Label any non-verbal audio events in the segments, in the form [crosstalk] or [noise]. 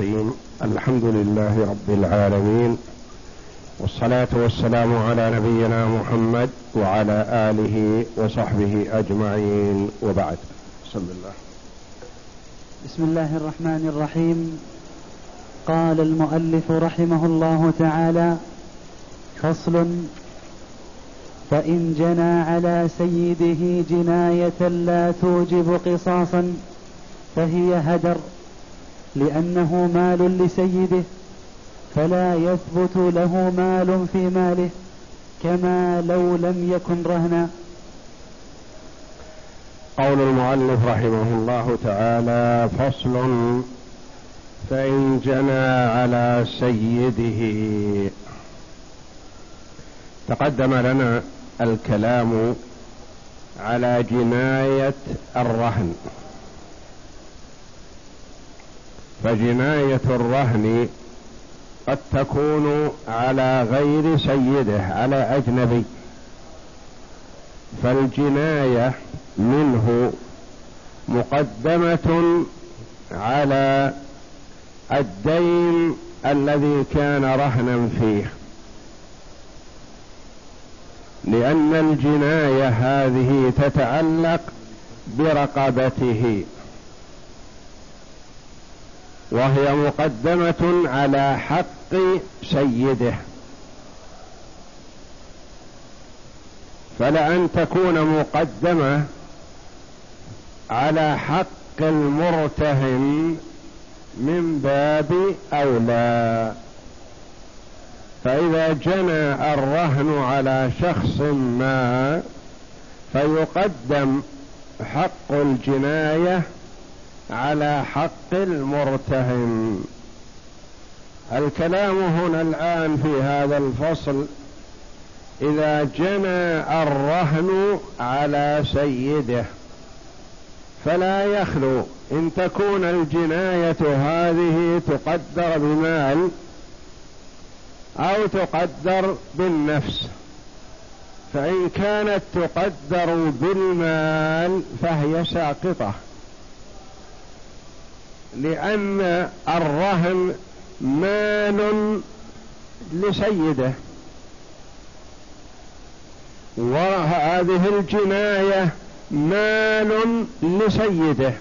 الرحيم. الحمد لله رب العالمين. والصلاة والسلام على نبينا محمد وعلى آله وصحبه أجمعين. وبعد. بسم الله بسم الله الرحمن الرحيم. قال المؤلف رحمه الله تعالى فصل فإن جنى على سيده جناية لا توجب قصاصا فهي هدر. لأنه مال لسيده فلا يثبت له مال في ماله كما لو لم يكن رهنا. قول المؤلف رحمه الله تعالى فصل فإن جنى على سيده. تقدم لنا الكلام على جناية الرهن. فجناية الرهن قد تكون على غير سيده على أجنبي. فالجناية منه مقدمة على الدين الذي كان رهنا فيه. لأن الجناية هذه تتعلق برقبته. وهي مقدمة على حق سيده. فلأن تكون مقدمة على حق المرتهن من باب أولى. فإذا جنى الرهن على شخص ما فيقدم حق الجناية على حق المرتهن. الكلام هنا الآن في هذا الفصل إذا جنى الرهن على سيده فلا يخلو إن تكون الجناية هذه تقدر بمال أو تقدر بالنفس. فإن كانت تقدر بالمال فهي ساقطة. لأن الرهن مال لسيده. وهذه الجناية مال لسيده.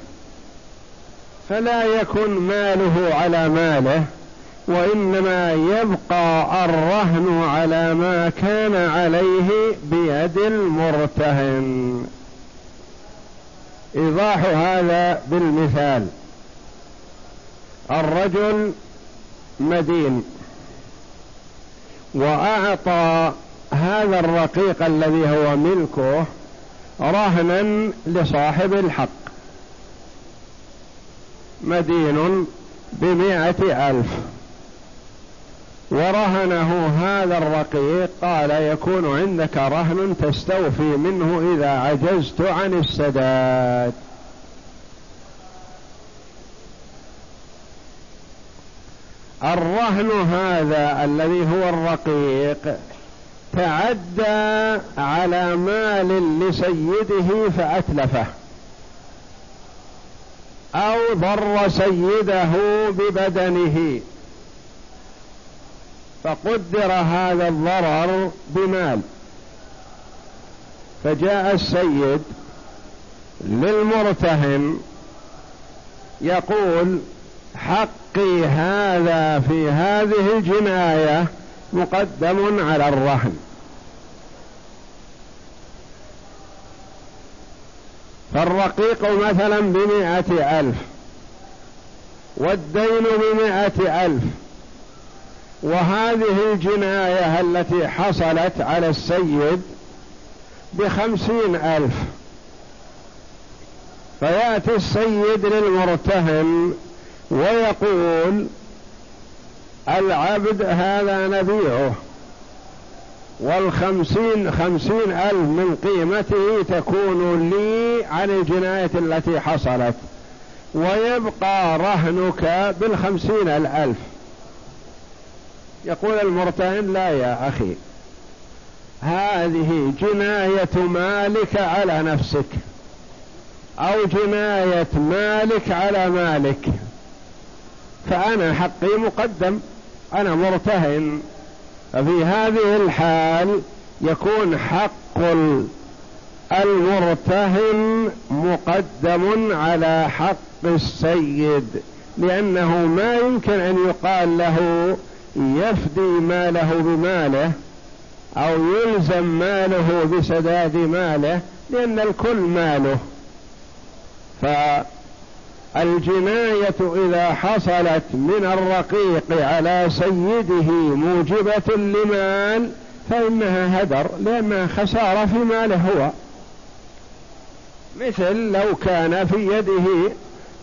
فلا يكن ماله على ماله وإنما يبقى الرهن على ما كان عليه بيد المرتهن. إيضاح هذا بالمثال. الرجل مدين وأعطى هذا الرقيق الذي هو ملكه رهنا لصاحب الحق. مدين بمائة ألف. ورهنه هذا الرقيق قال يكون عندك رهن تستوفي منه إذا عجزت عن السداد. الرهن هذا الذي هو الرقيق تعدى على مال لسيده فأتلفه. أو ضر سيده ببدنه. فقدر هذا الضرر بمال. فجاء السيد للمرتهن يقول حقي هذا في هذه الجناية مقدم على الرهن. فالرقيق مثلا بمائة ألف والدين بمائة ألف. وهذه الجناية التي حصلت على السيد بخمسين ألف. فيأتي السيد للمرتهن ويقول العبد هذا نبيعه والخمسين خمسين ألف من قيمته تكون لي عن الجناية التي حصلت ويبقى رهنك بالخمسين الألف. يقول المرتهن لا يا أخي هذه جناية مالك على نفسك أو جناية مالك على مالك. فأنا حقي مقدم. أنا مرتهن. ففي هذه الحال يكون حق المرتهن مقدم على حق السيد لأنه ما يمكن أن يقال له يفدي ماله بماله أو يلزم ماله بسداد ماله لأن الكل ماله. فالجناية إذا حصلت من الرقيق على سيده موجبة لمال فإنها هدر لأنها خسارة في ماله هو. مثل لو كان في يده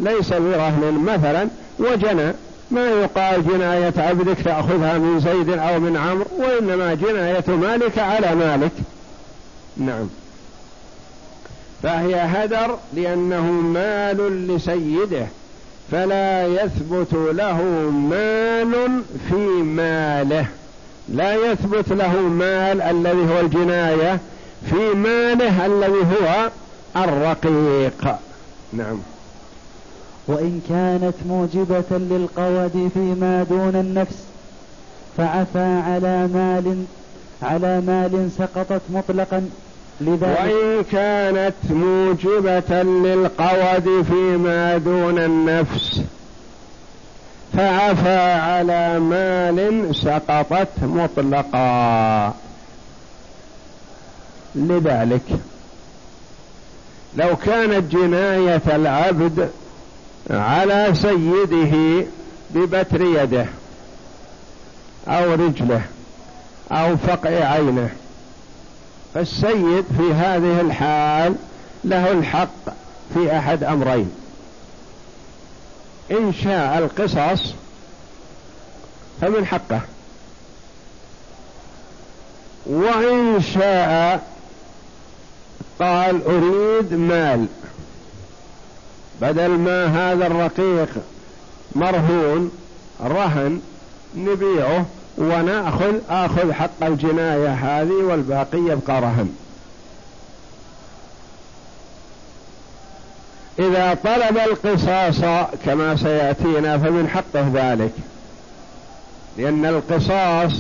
ليس برهن مثلا وجنى. ما يقال جناية عبدك تأخذها من زيد أو من عمرو وإنما جناية مالك على مالك. نعم. فهي هدر لأنه مال لسيده فلا يثبت له مال في ماله. لا يثبت له مال الذي هو الجناية في ماله الذي هو الرقيق. نعم. وإن كانت موجبة للقود فيما دون النفس فعفى على مال على مال سقطت مطلقا. لذلك وإن كانت موجبة للقود فيما دون النفس فعفى على مال سقطت مطلقا. لذلك لو كانت جناية العبد على سيده ببتر يده أو رجله أو فقع عينه فالسيد في هذه الحال له الحق في أحد أمرين. إن شاء القصص فمن حقه. وإن شاء قال أريد مال. بدل ما هذا الرقيق مرهون رهن نبيعه. ونأخذ آخذ حق الجناية هذه والباقي يبقى رهن. إذا طلب القصاص كما سيأتينا فمن حقه ذلك. لأن القصاص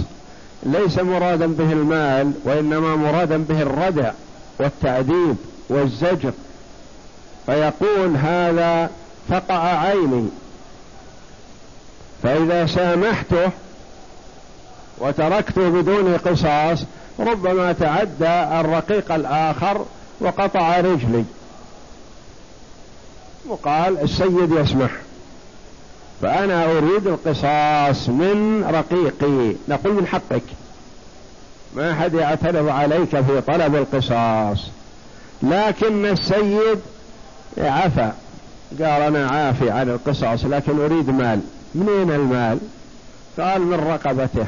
ليس مرادا به المال وإنما مرادا به الردع والتأديب والزجر. فيقول هذا فقع عيني. فإذا سامحته وتركته بدون قصاص ربما تعدى الرقيق الآخر وقطع رجلي. وقال السيد يسمح فأنا أريد القصاص من رقيقي نقول من حقك. ما أحد يعترض عليك في طلب القصاص. لكن السيد عفى قال أنا عافي عن القصص لكن أريد مال. منين المال؟ قال من رقبته.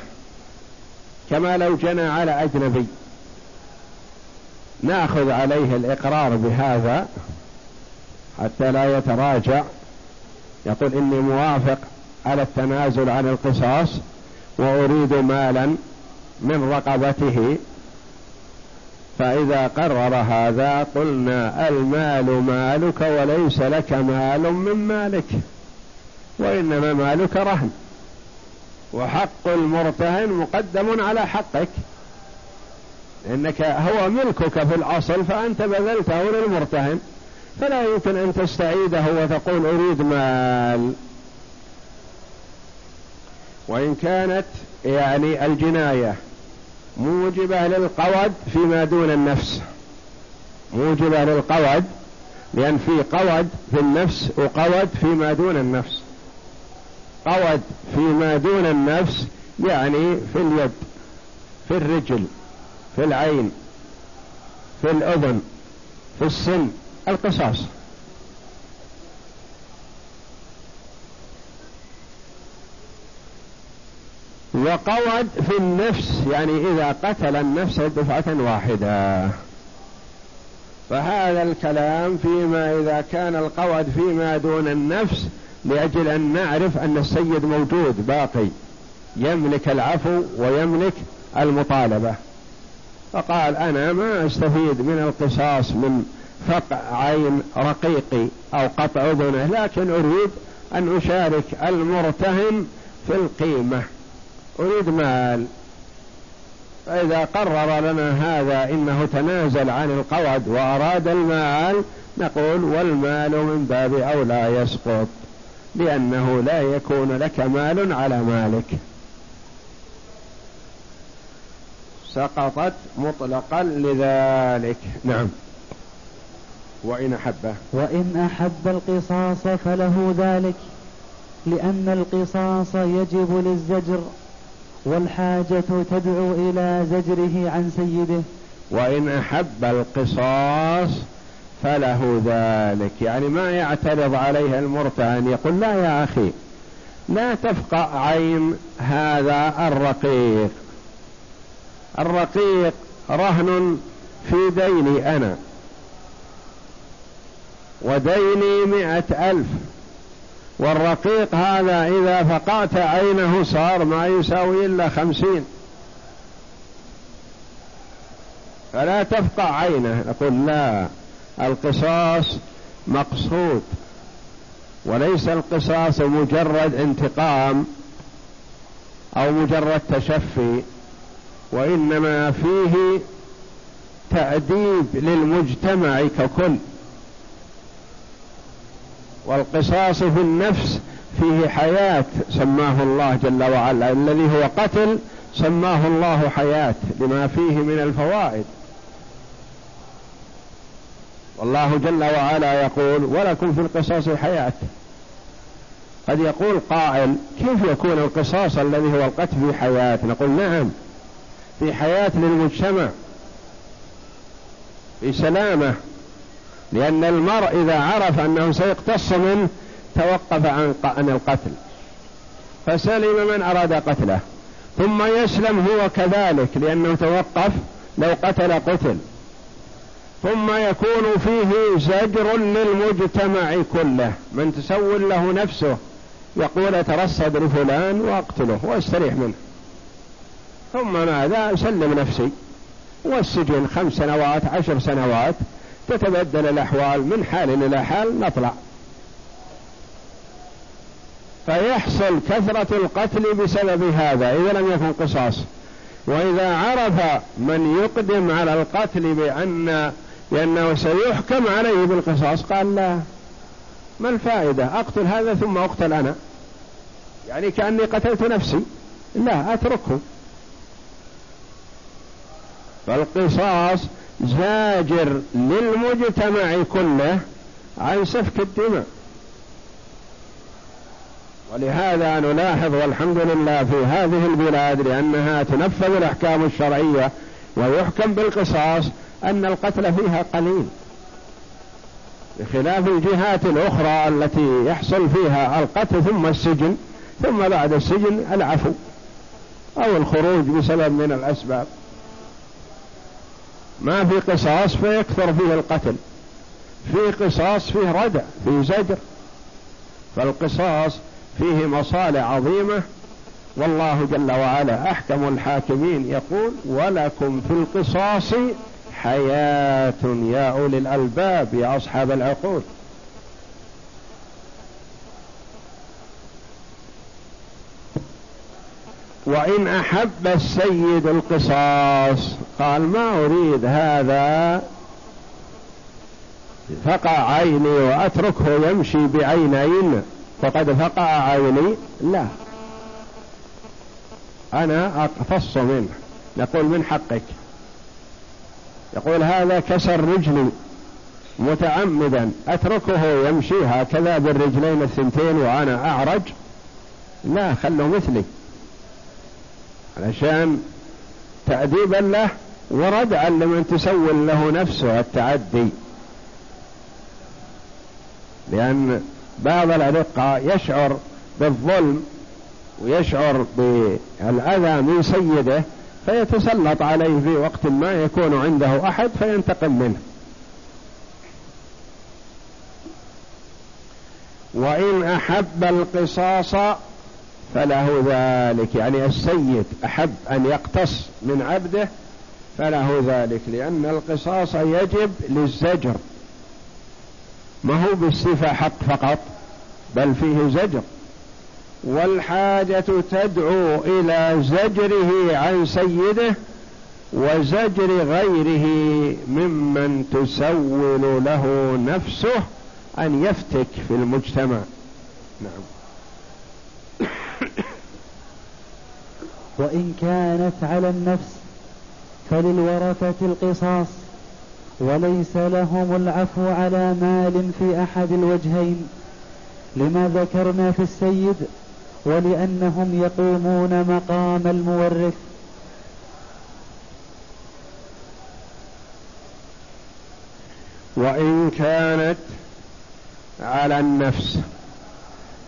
كما لو جنى على أجنبي. نأخذ عليه الإقرار بهذا حتى لا يتراجع. يقول إني موافق على التنازل عن القصاص وأريد مالا من رقبته. فإذا قرر هذا قلنا المال مالك وليس لك مال من مالك وإنما مالك رهن. وحق المرتهن مقدم على حقك. لأنك هو ملكك في الأصل فأنت بذلته للمرتهن. فلا يمكن أن تستعيده وتقول أريد مال. وإن كانت يعني الجناية موجبة للقود فيما دون النفس. موجبة للقود لأن في قود في النفس وقود فيما دون النفس. قود فيما دون النفس يعني في اليد في الرجل في العين في الأذن في السن القصاص. وقود في النفس يعني إذا قتل النفس دفعة واحدة. فهذا الكلام فيما إذا كان القود فيما دون النفس لأجل أن نعرف أن السيد موجود باقي. يملك العفو ويملك المطالبة. فقال أنا ما أستفيد من القصاص من فقع عين رقيقي أو قطع أذنه لكن أريد أن أشارك المرتهن في القيمة. أريد مال. فإذا قرر لنا هذا إنه تنازل عن القود وأراد المال نقول والمال من باب أولى يسقط. لأنه لا يكون لك مال على مالك. سقطت مطلقا لذلك. نعم. وإن أحبه وإن أحب القصاص فله ذلك لأن القصاص يجب للزجر والحاجة تدعو إلى زجره عن سيده. وإن أحب القصاص فله ذلك. يعني ما يعترض عليه المرتهن يقول لا يا أخي لا تفقع عين هذا الرقيق. الرقيق رهن في ديني أنا وديني مئة ألف. والرقيق هذا إذا فقعت عينه صار ما يساوي إلا خمسين. فلا تفقع عينه. نقول لا. القصاص مقصود وليس القصاص مجرد انتقام أو مجرد تشفي وإنما فيه تاديب للمجتمع ككل. والقصاص في النفس فيه حياة سماه الله جل وعلا الذي هو قتل سماه الله حياة لما فيه من الفوائد. والله جل وعلا يقول ولكم في القصاص حياة. قد يقول قائل كيف يكون القصاص الذي هو القتل في حياة؟ نقول نعم في حياة للمجتمع في سلامة لأن المرء إذا عرف أنه سيقتص منه توقف عن القتل فسلم من أراد قتله ثم يسلم هو كذلك لأنه توقف لو قتل قتل. ثم يكون فيه زجر للمجتمع كله. من تسول له نفسه يقول أترصد لفلان وأقتله وأستريح منه. ثم ماذا؟ أسلم نفسي. والسجن خمس سنوات عشر سنوات. تتبدل الأحوال من حال إلى حال نطلع. فيحصل كثرة القتل بسبب هذا. إذا لم يكن قصاص. وإذا عرف من يقدم على القتل بأن لأنه سيحكم عليه بالقصاص. قال لا ما الفائدة؟ أقتل هذا ثم أقتل أنا. يعني كأني قتلت نفسي. لا أتركه. فالقصاص زاجر للمجتمع كله عن سفك الدماء. ولهذا نلاحظ والحمد لله في هذه البلاد لأنها تنفذ الأحكام الشرعية ويحكم بالقصاص أن القتل فيها قليل بخلاف الجهات الأخرى التي يحصل فيها القتل ثم السجن ثم بعد السجن العفو أو الخروج بسبب من الأسباب. ما في قصاص فيكثر فيه القتل في قصاص فيه ردع فيه زجر. فالقصاص فيه مصالح عظيمة والله جل وعلا أحكم الحاكمين يقول ولكم في القصاص حياة يا أولي الألباب يا أصحاب العقول. وإن أحب السيد القصاص قال ما أريد هذا فقع عيني وأتركه يمشي بعينين فقد فقع عيني. لا. أنا أقتص منه. نقول من حقك؟ يقول هذا كسر رجلي متعمدا. أتركه يمشي هكذا بالرجلين الثنتين وأنا أعرج؟ لا خله مثلي. علشان تأديبا له وردعا لمن تسول له نفسه التعدي. لأن بعض الأرقة يشعر بالظلم ويشعر بالأذى من سيده فيتسلط عليه في وقت ما يكون عنده أحد فينتقم منه. وإن أحب القصاص فله ذلك يعني السيد أحب أن يقتص من عبده فله ذلك لأن القصاص يجب للزجر. ما هو بالصفة حق فقط بل فيه زجر. والحاجة تدعو إلى زجره عن سيده وزجر غيره ممن تسول له نفسه أن يفتك في المجتمع. نعم. [coughs] وإن كانت على النفس فللورثة القصاص وليس لهم العفو على مال في أحد الوجهين. لما ذكرنا في السيد ولأنهم يقومون مقام المورث. وإن كانت على النفس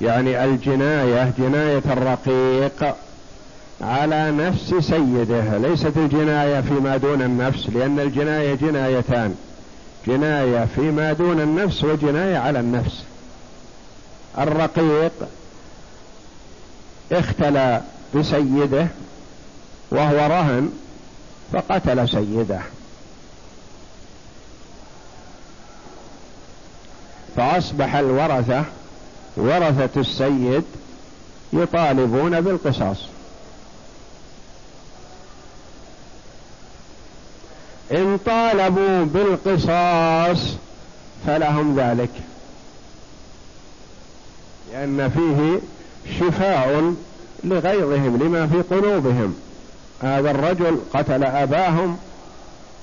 يعني الجناية جناية الرقيق على نفس سيده ليست الجناية فيما دون النفس لأن الجناية جنايتان جناية فيما دون النفس وجناية على النفس. الرقيق اختلى بسيده وهو رهن فقتل سيده. فأصبح الورثة ورثة السيد يطالبون بالقصاص. إن طالبوا بالقصاص فلهم ذلك لأن فيه شفاء لغيظهم لما في قلوبهم. هذا الرجل قتل أباهم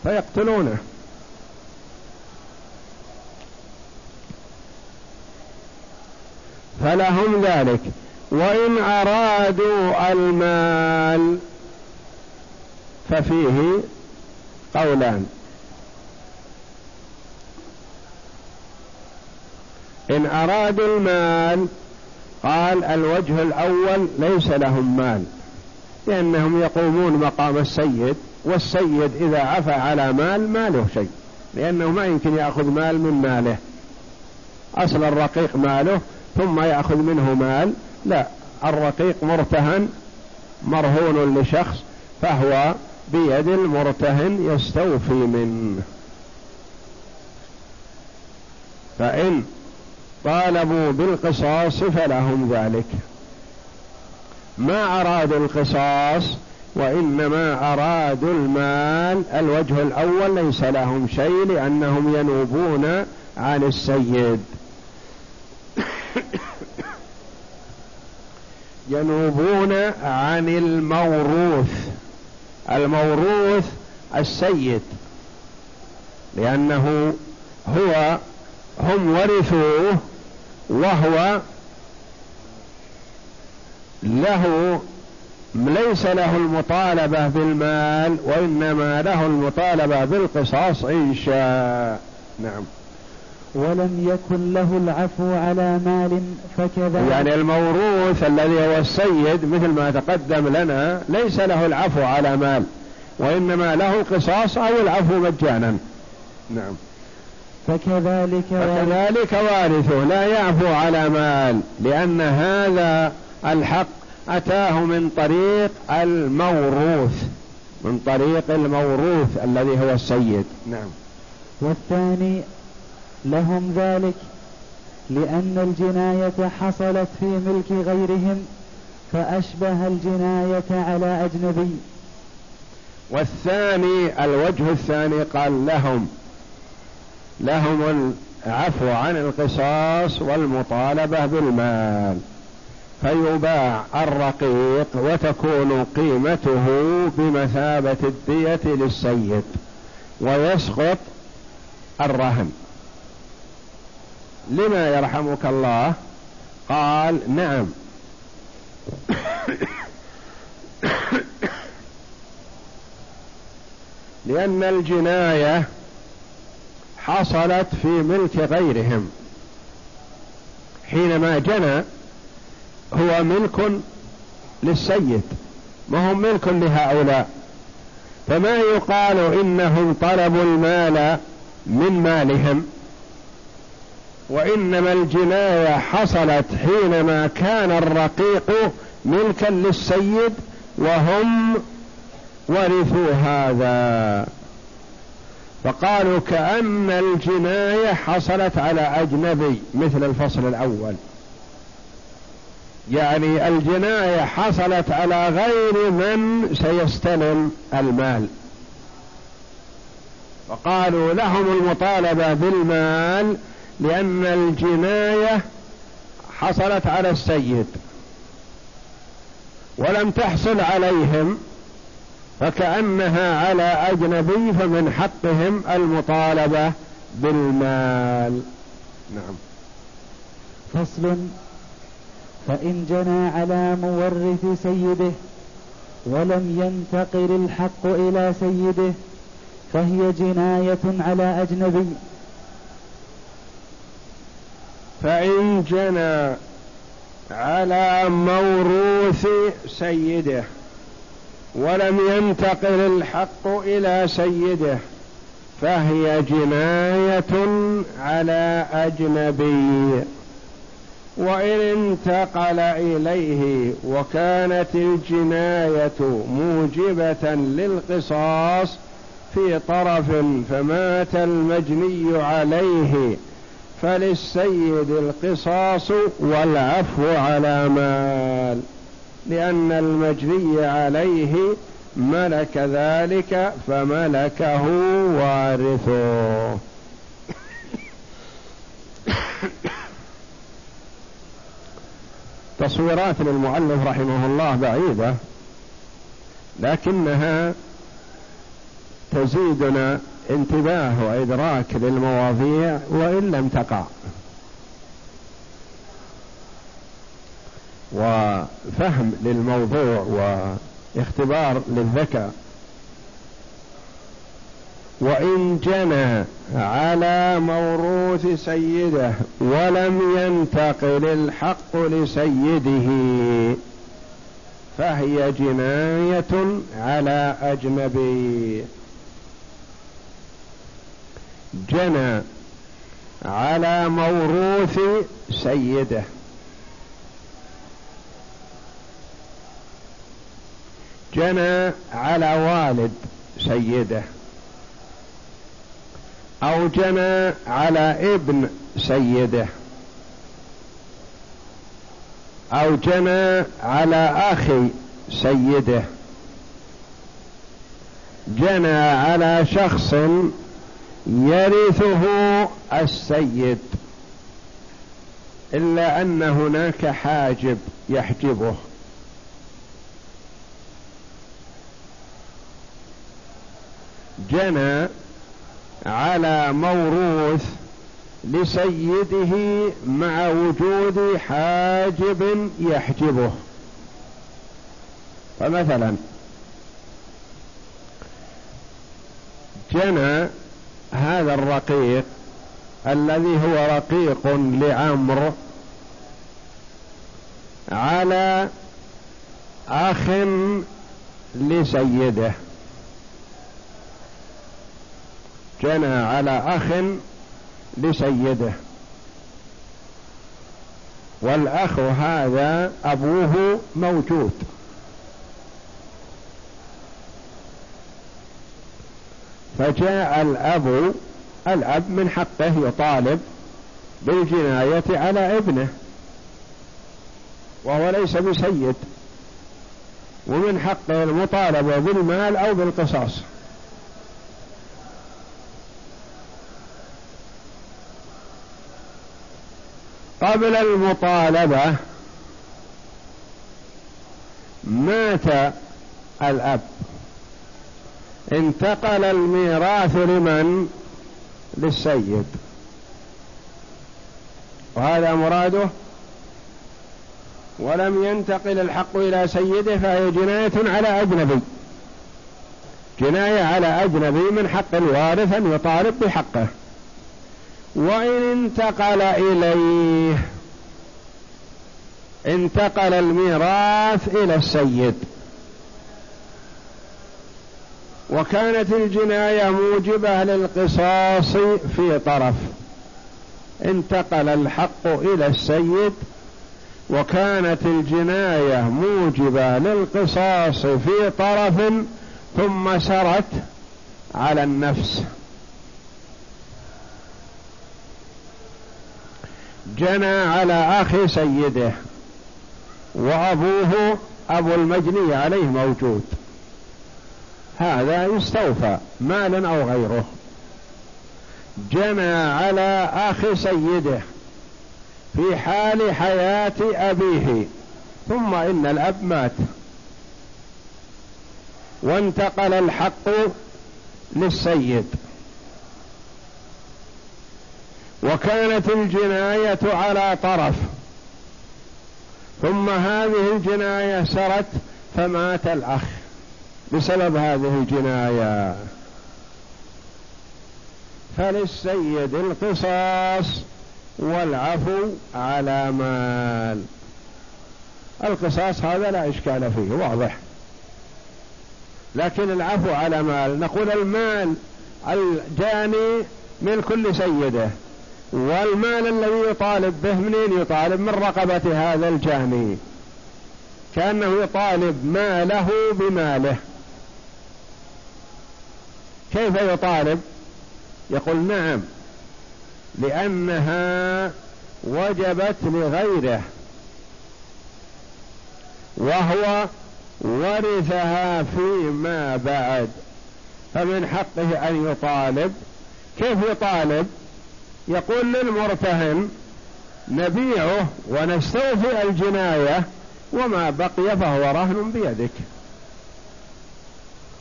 فيقتلونه. فلهم ذلك. وإن أرادوا المال ففيه قولان. إن أرادوا المال قال الوجه الأول ليس لهم مال لأنهم يقومون مقام السيد والسيد إذا عفى على مال ما له شيء لأنه ما يمكن يأخذ مال من ماله. أصل الرقيق ماله ثم يأخذ منه مال لا الرقيق مرتهن مرهون لشخص فهو بيد المرتهن يستوفي منه. فإن طالبوا بالقصاص فلهم ذلك. ما أرادوا القصاص وإنما أرادوا المال الوجه الأول ليس لهم شيء لأنهم ينوبون عن السيد. [coughs] ينوبون عن الموروث. الموروث السيد. لأنه هو هم ورثوه وهو له ليس له المطالبة بالمال وإنما له المطالبة بالقصاص إن شاء. نعم. ولم يكن له العفو على مال فكذا. يعني الموروث الذي هو السيد مثل ما تقدم لنا ليس له العفو على مال وإنما له القصاص أو العفو مجانا. نعم. فكذلك فكذلك وارثه. لا يعفو على مال لأن هذا الحق أتاه من طريق الموروث من طريق الموروث الذي هو السيد. نعم. والثاني لهم ذلك لأن الجناية حصلت في ملك غيرهم فأشبه الجناية على أجنبي. والثاني الوجه الثاني قال لهم لهم العفو عن القصاص والمطالبة بالمال فيباع الرقيق وتكون قيمته بمثابة الدية للسيد ويسقط الرهن. لما يرحمك الله؟ قال نعم. [coughs] لأن الجناية حصلت في ملك غيرهم. حينما جنى هو ملك للسيد ما هو ملك لهؤلاء. فما يقال إنهم طلبوا المال من مالهم؟ وإنما الجناية حصلت حينما كان الرقيق ملكا للسيد وهم ورثوا هذا. فقالوا كأن الجناية حصلت على أجنبي مثل الفصل الأول. يعني الجناية حصلت على غير من سيستلم المال. وقالوا لهم المطالبة بالمال لأن الجناية حصلت على السيد. ولم تحصل عليهم فكأنها على أجنبي فمن حقهم المطالبة بالمال. نعم. فصل. فإن جنى على مورث سيده ولم ينتقل الحق إلى سيده فهي جناية على أجنبي. فإن جنى على موروث سيده ولم ينتقل الحق إلى سيده فهي جناية على أجنبي. وإن انتقل إليه وكانت الجناية موجبة للقصاص في طرف فمات المجني عليه فللسيد القصاص والعفو على مال. لأن المجني عليه ملك ذلك فملكه وارثه. تصويرات للمؤلف رحمه الله بعيدة لكنها تزيدنا انتباه وإدراك للمواضيع وإن لم تقع. وفهم للموضوع واختبار للذكاء. وإن جنى على موروث سيده ولم ينتقل الحق لسيده فهي جناية على أجنبي. جنى على موروث سيده. جنى على والد سيده أو جنى على ابن سيده أو جنى على أخي سيده. جنى على شخص يرثه السيد إلا أن هناك حاجب يحجبه. جنى على موروث لسيده مع وجود حاجب يحجبه. فمثلا جنى هذا الرقيق الذي هو رقيق لعمرو على أخ لسيده. جنى على أخ لسيده. والأخ هذا أبوه موجود. فجاء الأب الأب من حقه يطالب بالجناية على ابنه وهو ليس بسيد ومن حقه المطالبة بالمال أو بالقصاص. قبل المطالبة مات الأب. انتقل الميراث لمن؟ للسيد. وهذا مراده؟ ولم ينتقل الحق إلى سيده فهي جناية على أجنبي. جناية على أجنبي من حق الوارث أن يطالب بحقه. وإن انتقل إليه انتقل الميراث إلى السيد. وكانت الجناية موجبة للقصاص في طرف. انتقل الحق إلى السيد وكانت الجناية موجبة للقصاص في طرف ثم سرت على النفس. جنى على أخي سيده وأبوه أبو المجني عليه موجود. هذا يستوفى مالا أو غيره. جنى على أخي سيده في حال حياة أبيه ثم إن الأب مات. وانتقل الحق للسيد. وكانت الجناية على طرف. ثم هذه الجناية سرت فمات الأخ بسبب هذه الجناية. فللسيد القصاص والعفو على مال. القصاص هذا لا إشكال فيه واضح. لكن العفو على مال نقول المال الجاني من كل سيده. والمال الذي يطالب به منين يطالب؟ من رقبة هذا الجاني كأنه يطالب ماله بماله. كيف يطالب؟ يقول نعم لأنها وجبت لغيره. وهو ورثها فيما بعد. فمن حقه أن يطالب. كيف يطالب؟ يقول للمرتهن نبيعه ونستوفي الجناية وما بقي فهو رهن بيدك.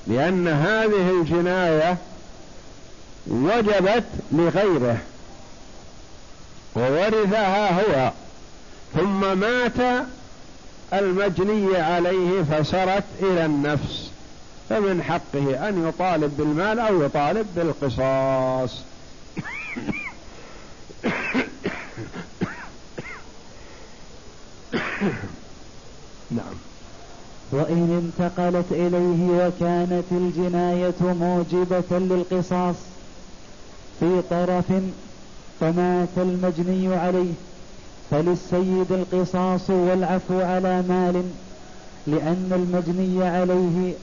لأن هذه الجناية وجبت لغيره وورثها هو. ثم مات المجني عليه فسرت إلى النفس فمن حقه أن يطالب بالمال أو يطالب بالقصاص. نعم. وإن انتقلت إليه وكانت الجناية موجبة للقصاص في طرف فمات المجني عليه فللسيد القصاص والعفو على مال لأن المجني عليه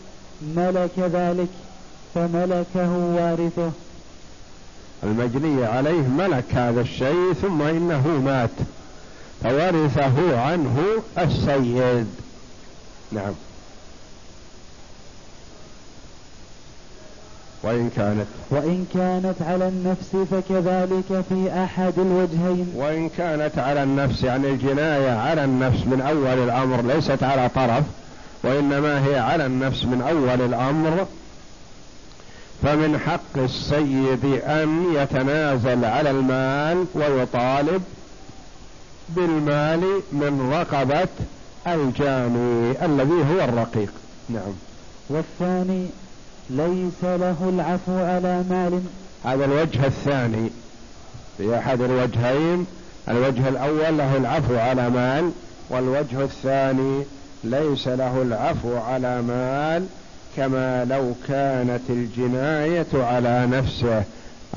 ملك ذلك فملكه وارثه. المجني عليه ملك هذا الشيء ثم إنه مات. فورثه عنه السيد. نعم. وإن كانت. وإن كانت على النفس فكذلك في أحد الوجهين. وإن كانت على النفس يعني الجناية على النفس من أول الأمر ليست على طرف وإنما هي على النفس من أول الأمر فمن حق السيد أن يتنازل على المال ويطالب بالمال من رقبة الجاني الذي هو الرقيق. نعم. والثاني ليس له العفو على مال. هذا الوجه الثاني. في أحد الوجهين الوجه الأول له العفو على مال والوجه الثاني ليس له العفو على مال كما لو كانت الجناية على نفسه.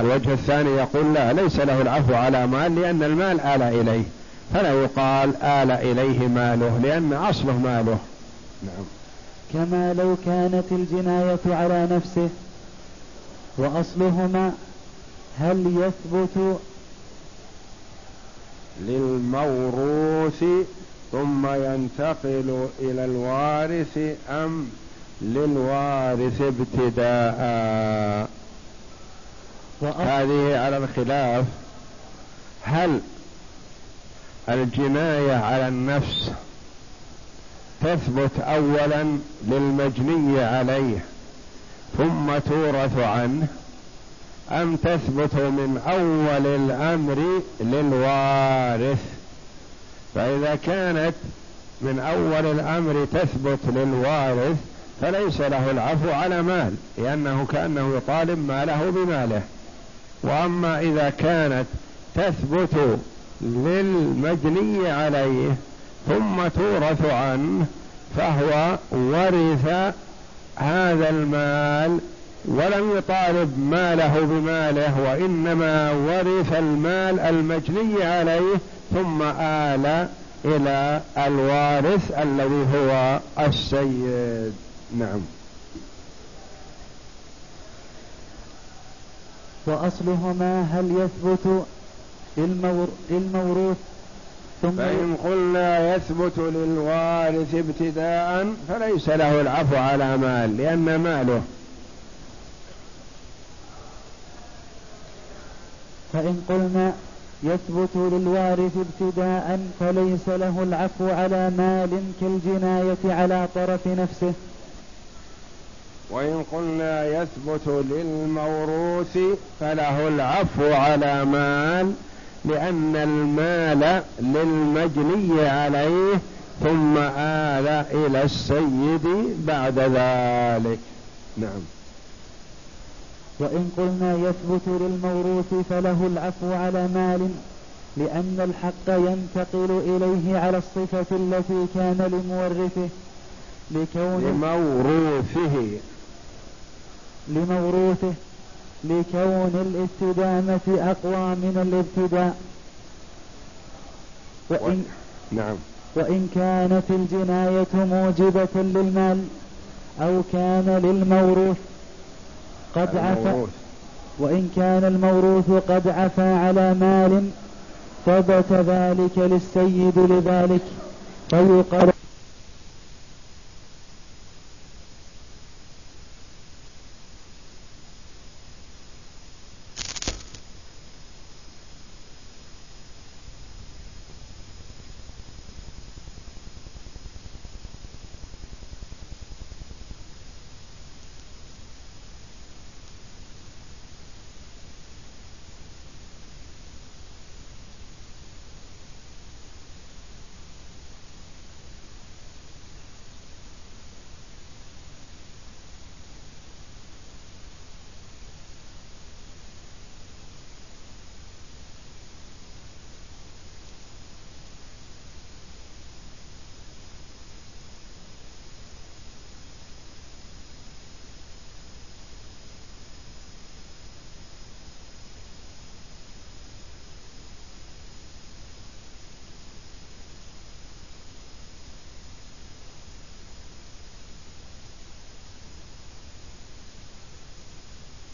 الوجه الثاني يقول لا ليس له العفو على مال لأن المال آل إليه. فلا يقال آل إليه ماله لأن أصله ماله. نعم. كما لو كانت الجناية على نفسه وأصلهما هل يثبت للموروث ثم ينتقل إلى الوارث أم للوارث ابتداء. هذه على الخلاف. هل الجناية على النفس تثبت اولا للمجني عليه ثم تورث عنه أم تثبت من أول الأمر للوارث؟ فإذا كانت من أول الأمر تثبت للوارث فليس له العفو على مال لأنه كأنه يطالب ماله بماله. وأما إذا كانت تثبت للمجني عليه ثم تورث عنه فهو ورث هذا المال ولم يطالب ماله بماله وإنما ورث المال المجني عليه ثم آل إلى الوارث الذي هو السيد. نعم. وأصلهما هل يثبت للموروث؟ ثم فإن قلنا يثبت للوارث ابتداء فليس له العفو على مال لأن ماله. فإن قلنا يثبت للوارث ابتداء فليس له العفو على مال كالجناية على طرف نفسه. وإن قلنا يثبت للموروث فله العفو على مال لأن المال للمجني عليه ثم آل إلى السيد بعد ذلك. نعم. وإن قلنا يثبت للموروث فله العفو على مال لأن الحق ينتقل إليه على الصفة التي كان لمورثه لكون لموروثه. لموروثه لكون الاستدامة أقوى من الابتداء. وإن نعم. وإن كانت الجناية موجبة للمال أو كان للموروث قد عفى وإن كان الموروث قد عفى على مال ثبت ذلك للسيد لذلك فيقال